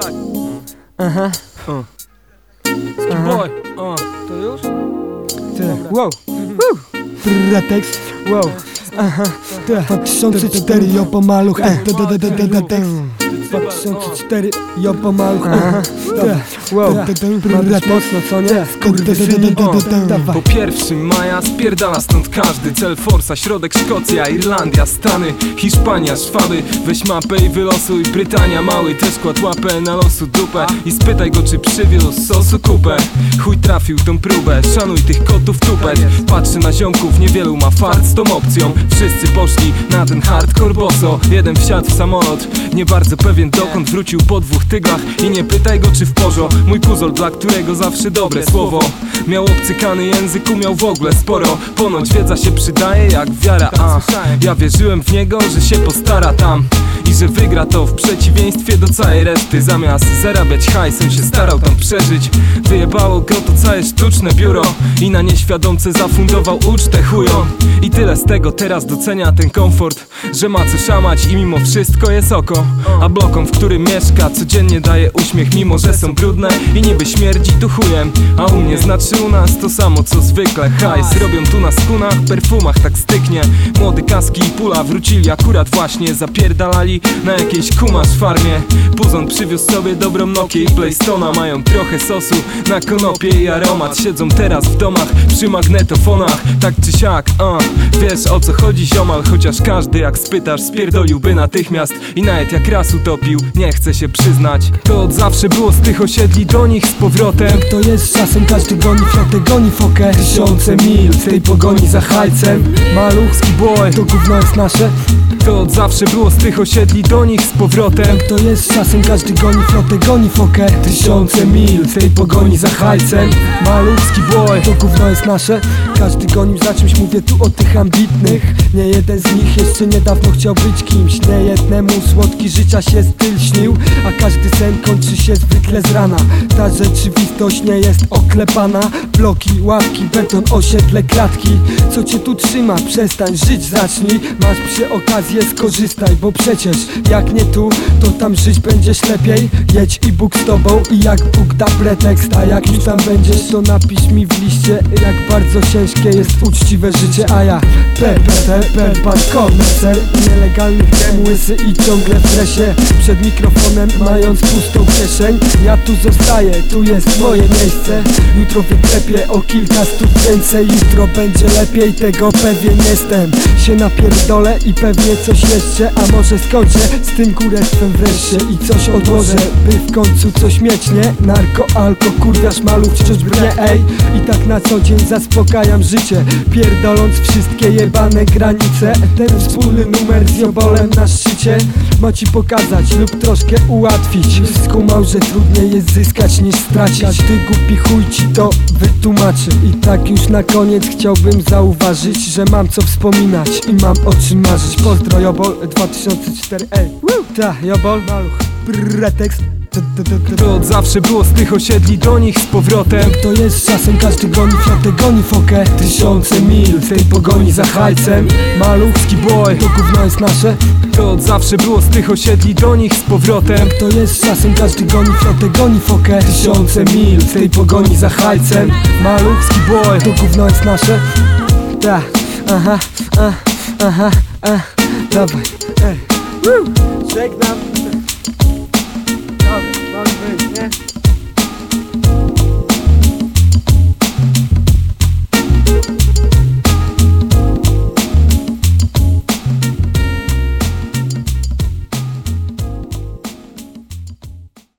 tak. Aha, Boy, o, to już? tyle. Wow. Woo. Pretekst. Wow. Aha. 2004 jo pomaluch. E. Da, da, da, da, tekst. 2004 jo. Aha. Wow. Pretekst mocno, co nie? Po pierwszym maja spierdala stąd każdy. Cel Forsa, środek Szkocja, Irlandia, Stany Hiszpania, Szwaby Weź mapę i wylosuj. Brytania, mały też kładł łapę na losu dupę. I spytaj go czy przywiózł sosu kupę. Chuj trafił tą próbę, szanuj tych kotów tupet Patrzę na ziomków, niewielu ma fart z tą opcją. Wszyscy poszli na ten hardcore boso. Jeden wsiadł w samolot, nie bardzo pewien dokąd Wrócił po dwóch tygrach i nie pytaj go czy w porzo Mój kuzol, dla którego zawsze dobre słowo. Miał obcykany język, umiał w ogóle sporo. Ponoć wiedza się przydaje jak wiara. A Ja wierzyłem w niego, że się postara tam. I że wygra to w przeciwieństwie do całej reszty. Zamiast zarabiać hajsem się starał tam przeżyć. Wyjebało go to całe sztuczne biuro. I na nieświadomce zafundował ucztę chują I tyle z tego teraz docenia ten komfort Że ma co szamać i mimo wszystko jest oko. A blokom, w którym mieszka codziennie daje uśmiech Mimo, że są brudne i niby śmierdzi tu chujem. A u mnie znaczy u nas to samo co zwykle. Hajs robią tu na skunach, perfumach tak styknie. Młody kaski i pula wrócili akurat właśnie Zapierdalali na jakiejś kumasz farmie Puzon przywiózł sobie dobrą Nokię i Playstona Mają trochę sosu na konopie i aromat. Siedzą teraz w domach przy magnetofonach. Tak czy siak, a Wiesz o co chodzi ziomal? Chociaż każdy jak spytasz spierdoliłby natychmiast. I nawet jak raz utopił, nie chce się przyznać. To od zawsze było z tych osiedli do nich z powrotem. To jest czasem każdy goni flotę, goni fokę. Tysiące mil w tej pogoni za hajcem. Maluchski boy To gówno jest nasze To od zawsze było z tych osiedli do nich z powrotem. To jest czasem każdy goni flotę, goni fokę. Tysiące mil tej pogoni za hajcem. Maluchski boy To gówno jest nasze. Każdy gonił za czymś, mówię tu o tych ambitnych. Nie jeden z nich jeszcze niedawno chciał być kimś. Nie jednemu słodki życia się styl śnił A każdy sen kończy się zwykle z rana. Ta rzeczywistość nie jest oklepana. Bloki, ławki, beton, osiedle, klatki. Co cię tu trzyma? Przestań żyć, zacznij. Masz przy okazję, skorzystaj Bo przecież jak nie tu, to tam żyć będziesz lepiej. Jedź i Bóg z tobą i jak Bóg da pretekst A jak już tam będziesz, to napisz mi w liście Jak bardzo ciężkie jest uczciwe życie. A ja PPT, perpad, komercer Nielegalnych łysy i ciągle w Przed mikrofonem mając pustą kieszeń Ja tu zostaję, tu jest moje miejsce. Jutro wyklepię o kilka stóp więcej Jutro będzie lepiej, tego pewien jestem. Się napierdolę i pewnie coś jeszcze A może skończę z tym kurestwem wreszcie I coś odłożę, by w końcu coś mieć, nie? Narko, alko, kurwiasz, maluch, wciąż brnie, ej. I tak na co dzień zaspokajam życie Pierdoląc wszystkie jebane granice. Ten wspólny numer z jobolem na szczycie Ma ci pokazać lub troszkę ułatwić. Skumał, że trudniej jest zyskać niż stracić. Każdy głupi chuj ci to wytłumaczy. I tak już na koniec chciałbym zauważyć Że mam co wspominać i mam o czym marzyć. Pozdro Jobol 2004 Ej, ta Jobol, maluch. Pretekst To od zawsze było z tych osiedli do nich z powrotem. To jest czasem każdy goni flotę, goni fokę Tysiące mil w tej pogoni za hajcem. Maluchski boy To gówno jest nasze. To od zawsze było z tych osiedli do nich z powrotem. To jest czasem każdy goni flotę, goni fokę Tysiące mil w tej pogoni za hajcem. Maluchski boy To gówno jest nasze. Ta, aha, a, aha, a, dawaj, ej! Żegnam